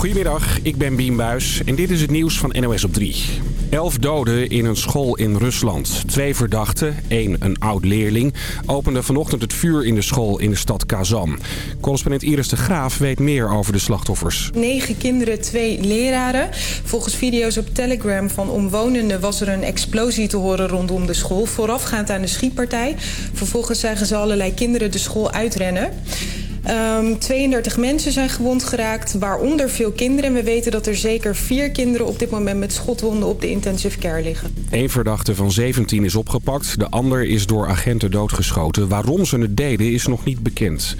Goedemiddag, ik ben Buis en dit is het nieuws van NOS op 3. Elf doden in een school in Rusland. Twee verdachten, één een oud-leerling, openden vanochtend het vuur in de school in de stad Kazan. Correspondent Iris de Graaf weet meer over de slachtoffers. Negen kinderen, twee leraren. Volgens video's op Telegram van omwonenden was er een explosie te horen rondom de school. Voorafgaand aan de schietpartij. Vervolgens zagen ze allerlei kinderen de school uitrennen. Um, 32 mensen zijn gewond geraakt, waaronder veel kinderen. En we weten dat er zeker vier kinderen op dit moment met schotwonden op de intensive care liggen. Eén verdachte van 17 is opgepakt. De ander is door agenten doodgeschoten. Waarom ze het deden is nog niet bekend.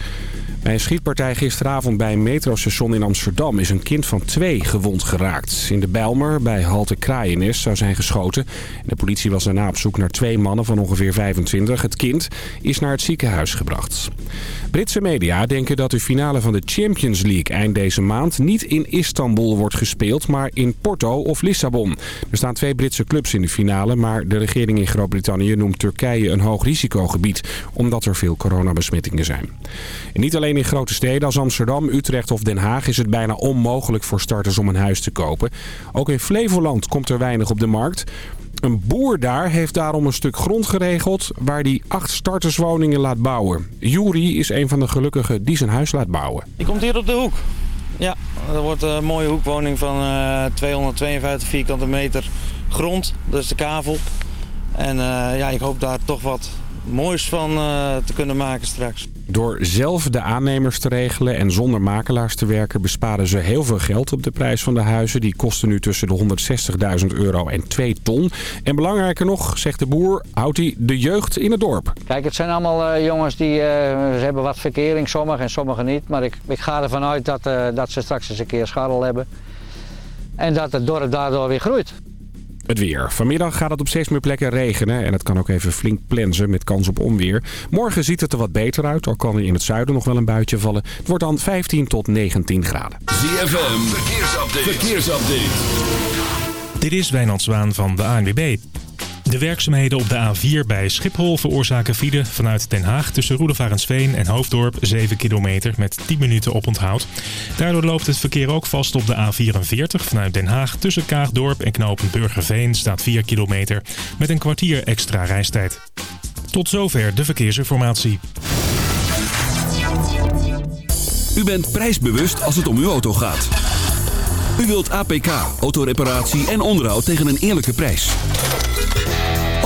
Bij een schietpartij gisteravond bij een metrostation in Amsterdam is een kind van twee gewond geraakt. In de Bijlmer bij Halte Kraaienest zou zijn geschoten. De politie was daarna op zoek naar twee mannen van ongeveer 25. Het kind is naar het ziekenhuis gebracht. Britse media denken dat de finale van de Champions League eind deze maand niet in Istanbul wordt gespeeld, maar in Porto of Lissabon. Er staan twee Britse clubs in de finale, maar de regering in Groot-Brittannië noemt Turkije een hoog risicogebied, omdat er veel coronabesmettingen zijn. Niet alleen in grote steden als Amsterdam, Utrecht of Den Haag is het bijna onmogelijk voor starters om een huis te kopen. Ook in Flevoland komt er weinig op de markt. Een boer daar heeft daarom een stuk grond geregeld waar hij acht starterswoningen laat bouwen. Juri is een van de gelukkigen die zijn huis laat bouwen. Die komt hier op de hoek. Ja, dat wordt een mooie hoekwoning van uh, 252 vierkante meter grond. Dat is de kavel. En uh, ja, ik hoop daar toch wat moois van uh, te kunnen maken straks. Door zelf de aannemers te regelen en zonder makelaars te werken... besparen ze heel veel geld op de prijs van de huizen. Die kosten nu tussen de 160.000 euro en 2 ton. En belangrijker nog, zegt de boer, houdt hij de jeugd in het dorp. Kijk, het zijn allemaal uh, jongens die uh, ze hebben wat verkering, sommigen en sommigen niet. Maar ik, ik ga ervan uit dat, uh, dat ze straks eens een keer scharrel hebben. En dat het dorp daardoor weer groeit. Het weer. Vanmiddag gaat het op steeds meer plekken regenen en het kan ook even flink plensen met kans op onweer. Morgen ziet het er wat beter uit, al kan er in het zuiden nog wel een buitje vallen. Het wordt dan 15 tot 19 graden. ZFM, verkeersupdate. verkeersupdate. Dit is Wijnand Zwaan van de ANWB. De werkzaamheden op de A4 bij Schiphol veroorzaken file vanuit Den Haag tussen Roedevarensveen en Hoofddorp 7 kilometer met 10 minuten oponthoud. Daardoor loopt het verkeer ook vast op de A44 vanuit Den Haag tussen Kaagdorp en knooppunt Burgerveen staat 4 kilometer met een kwartier extra reistijd. Tot zover de verkeersinformatie. U bent prijsbewust als het om uw auto gaat. U wilt APK, autoreparatie en onderhoud tegen een eerlijke prijs.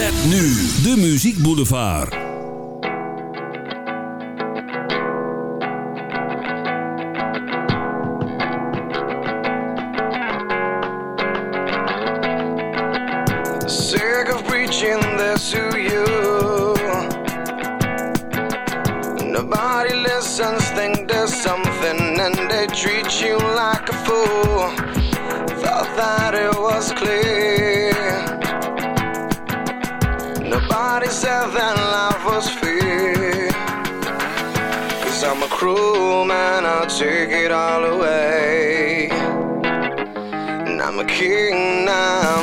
Met nu de Muziek Boulevard. Sick of preaching this to you. Nobody listens, think there's something, and they treat you like a fool. Thought that it was clear. I'm a cruel man, I'll take it all away. And I'm a king, now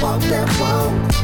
whoa, that whoa.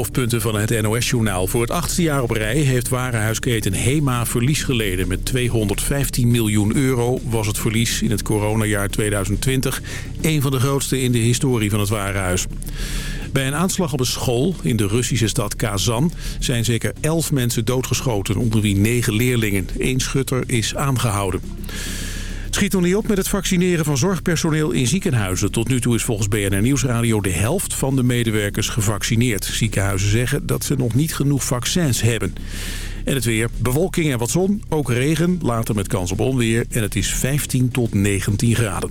Hoofdpunten van het NOS-journaal. Voor het achtste jaar op rij heeft warenhuisketen HEMA verlies geleden. Met 215 miljoen euro was het verlies in het coronajaar 2020... een van de grootste in de historie van het warenhuis. Bij een aanslag op een school in de Russische stad Kazan... zijn zeker 11 mensen doodgeschoten, onder wie 9 leerlingen. Eén schutter is aangehouden. Schiet nog niet op met het vaccineren van zorgpersoneel in ziekenhuizen. Tot nu toe is volgens BNR Nieuwsradio de helft van de medewerkers gevaccineerd. Ziekenhuizen zeggen dat ze nog niet genoeg vaccins hebben. En het weer, bewolking en wat zon, ook regen, later met kans op onweer. En het is 15 tot 19 graden.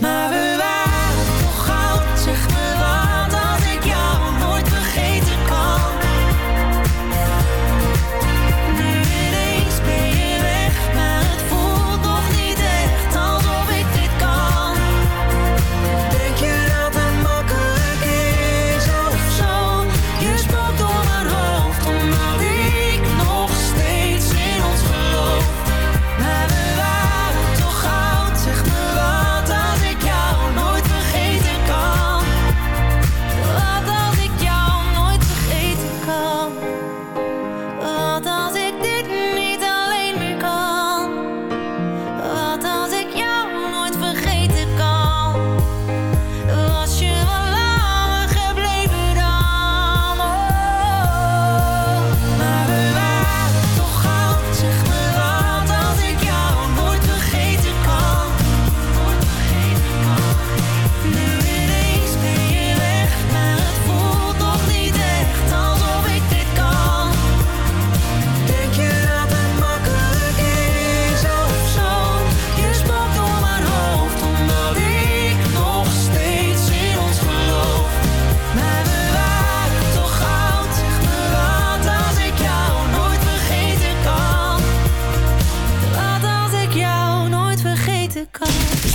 Maar we waren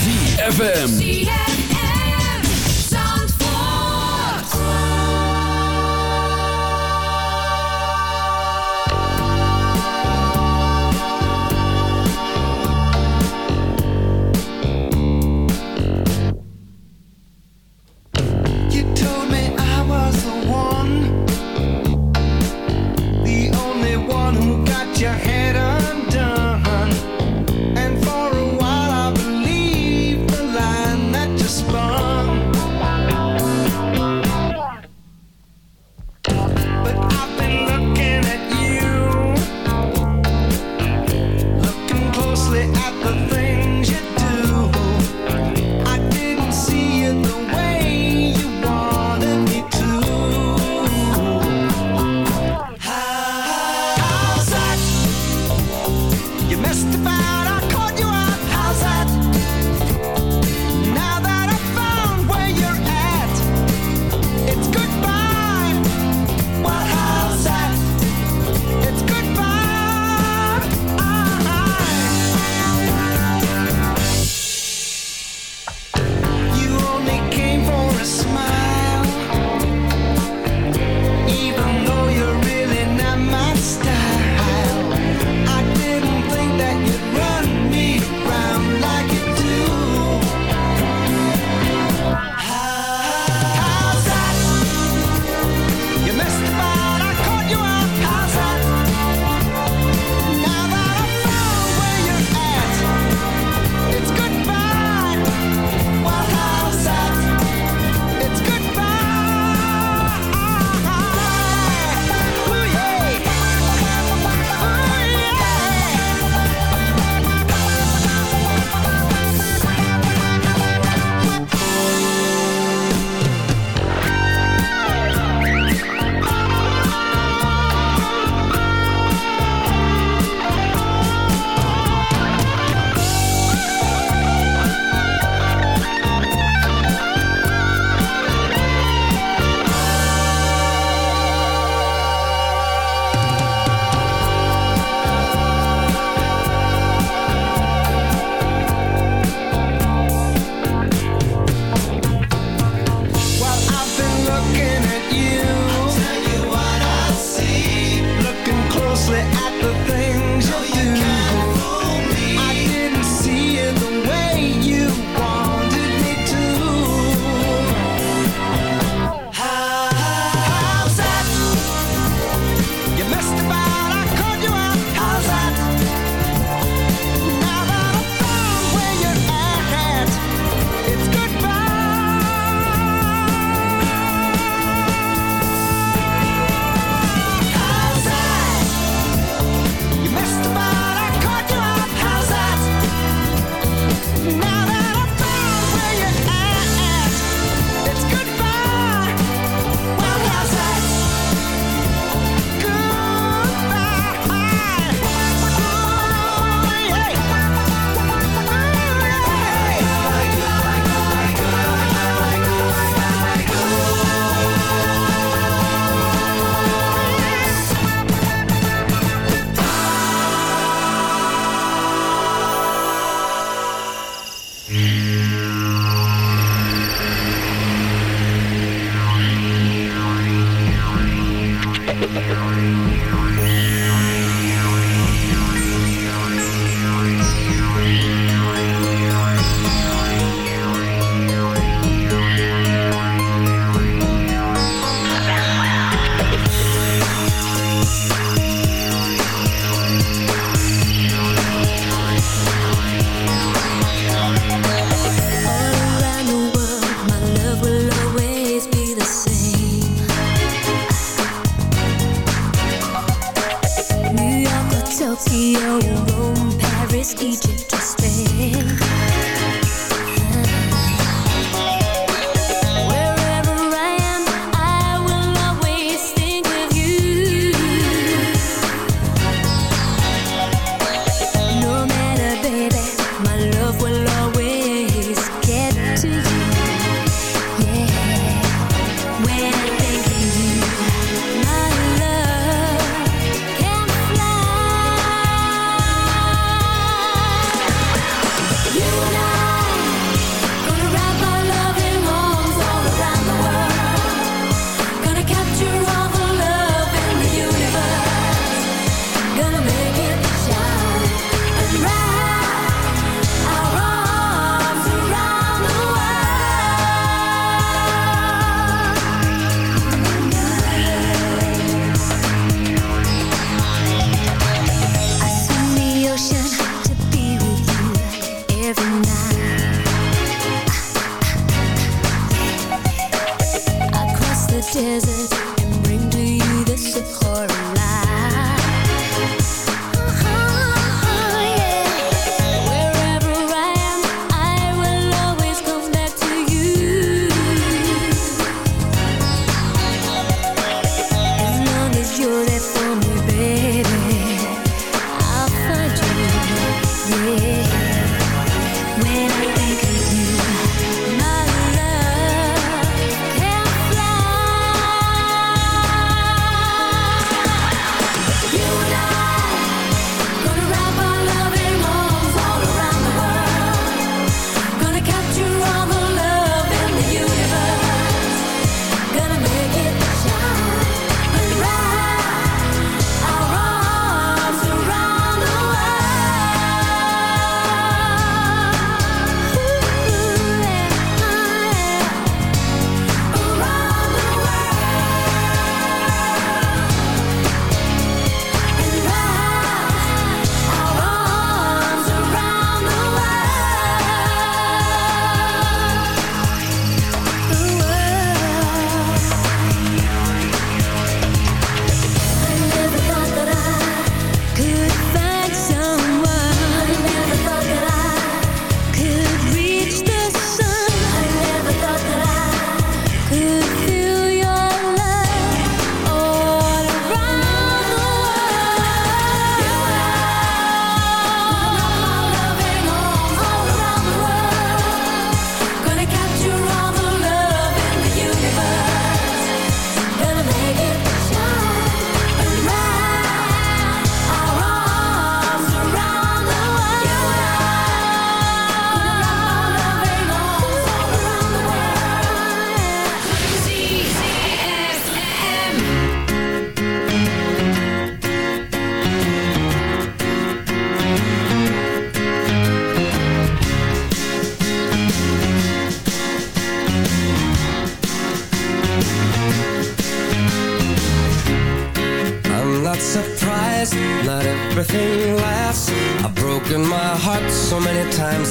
ZFM.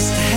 just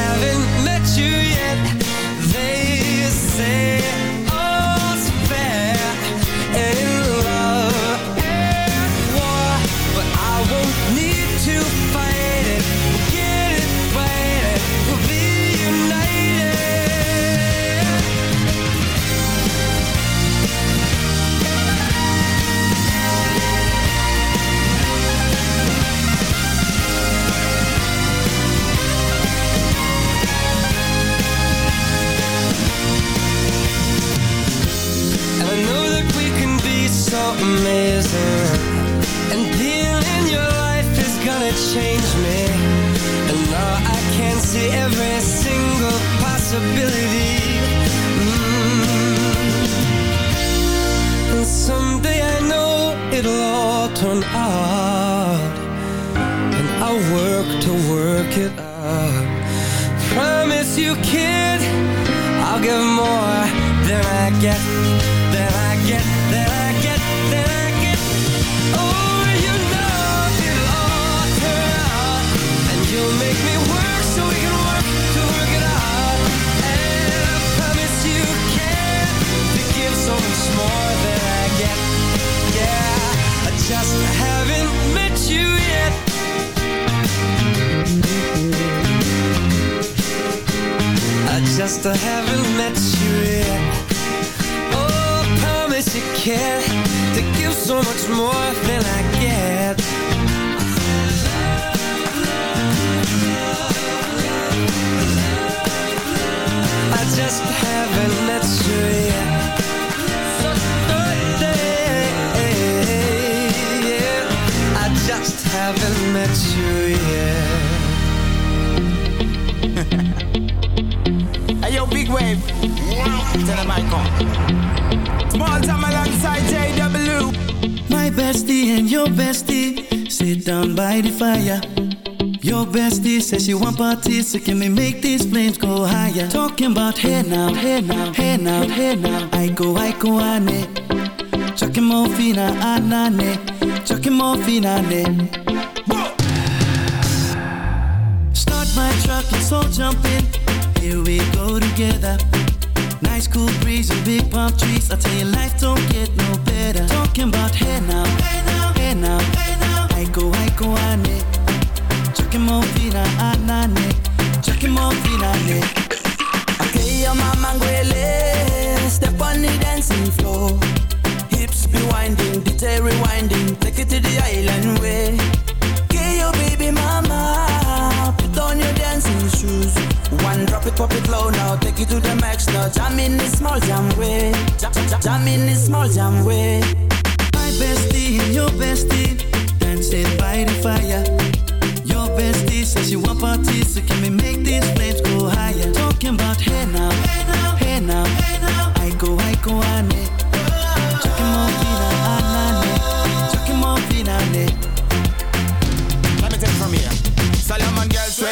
your bestie sit down by the fire. Your bestie says she want parties, so can we make these flames go higher? Talking about hey now, hey now, hey now, hey now. I go, I go, ane. Chucking more fina, ah, anane. Ah, Chucking more fina, ne. Start my truck, let's all jump in. Here we go together. Nice cool breeze and big palm trees. I tell you, life don't get no better. Talking about hey now, hey now, now, I go, ane. Chucking more fina, anane. Chucking more fina, ne. Okay, your mama ngwele. Step on the dancing floor. Hips be winding, detail rewinding. Take it to the island way. Okay, your baby mama Put on your dancing shoes. One drop it, pop it low now. Take it to the max now. Jam in the small jam way. Jam, jam, jam in the small jam way bestie and your bestie dancing by the fire. Your bestie says she want parties, so can we make these flames go higher? Talking about hey now, hey now, hey now. I go, I go, ane. Chucking more fina, anane. Chucking more fina, ne. Let me take it from here. Solomon girl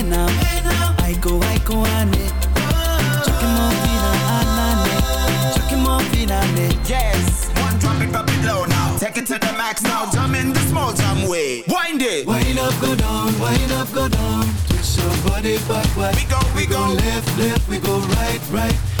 pena i go, i go ne Yes, one drop it, drop it low now. Take it to the max now. Jump in the small jam way. Wind it. Wind up, go down, wind up, go down. Twist your body backward. We go, we, we go, go. left, left, we go right, right.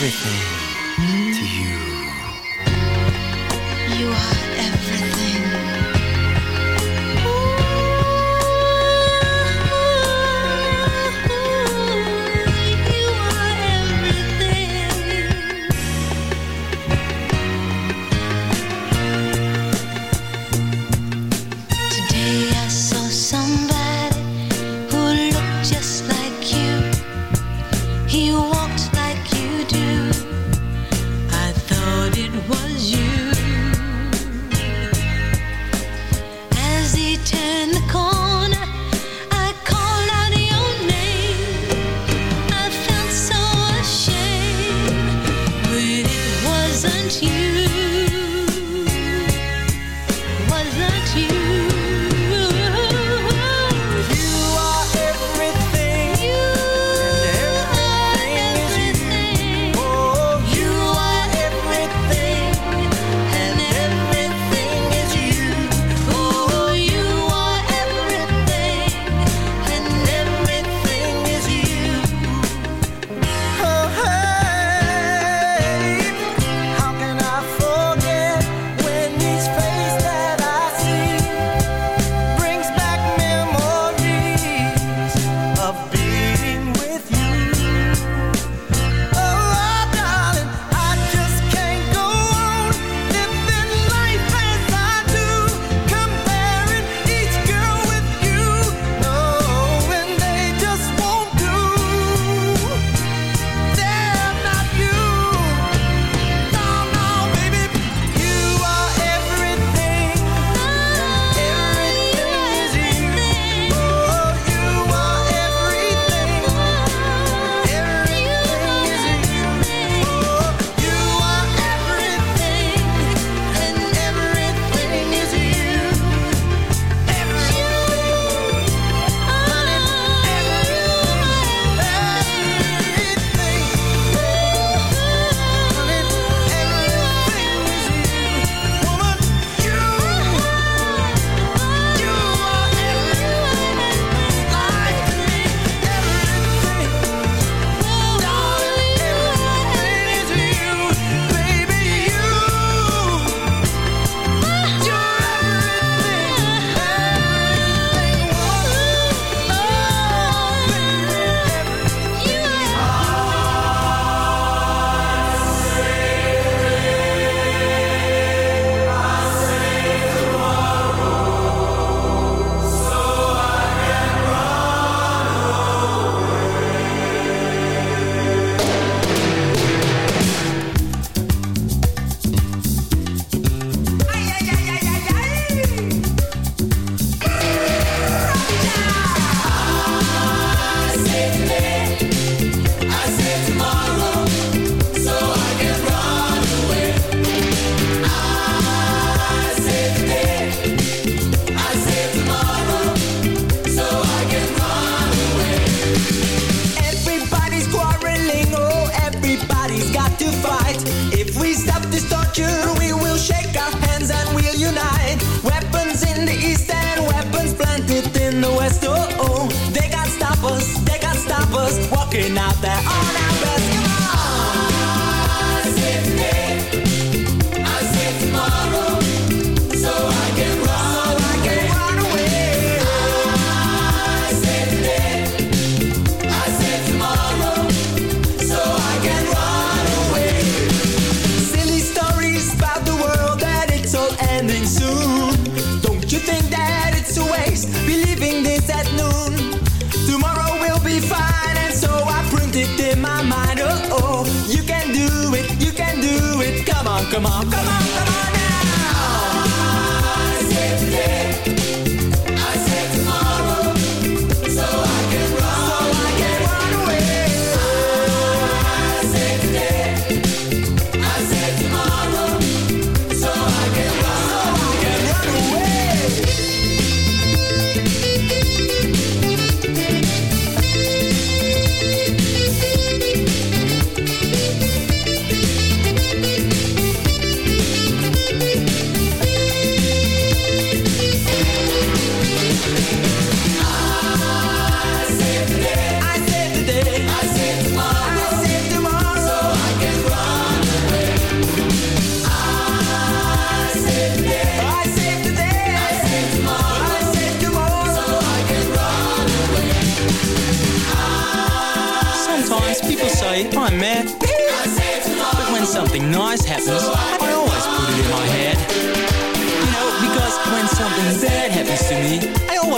everything. come on, come on.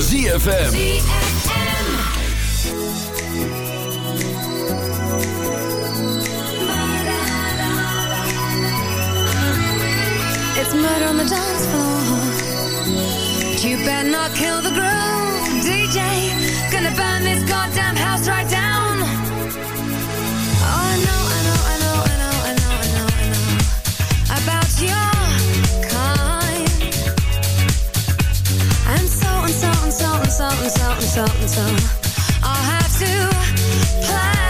ZFM. It's murder on the dance floor. You better not kill the groove, DJ. Gonna burn this goddamn house right down. Oh, I know, I know, I know, I know, I know, I know, I know about your. something, something, something, something, something. I'll have to plan.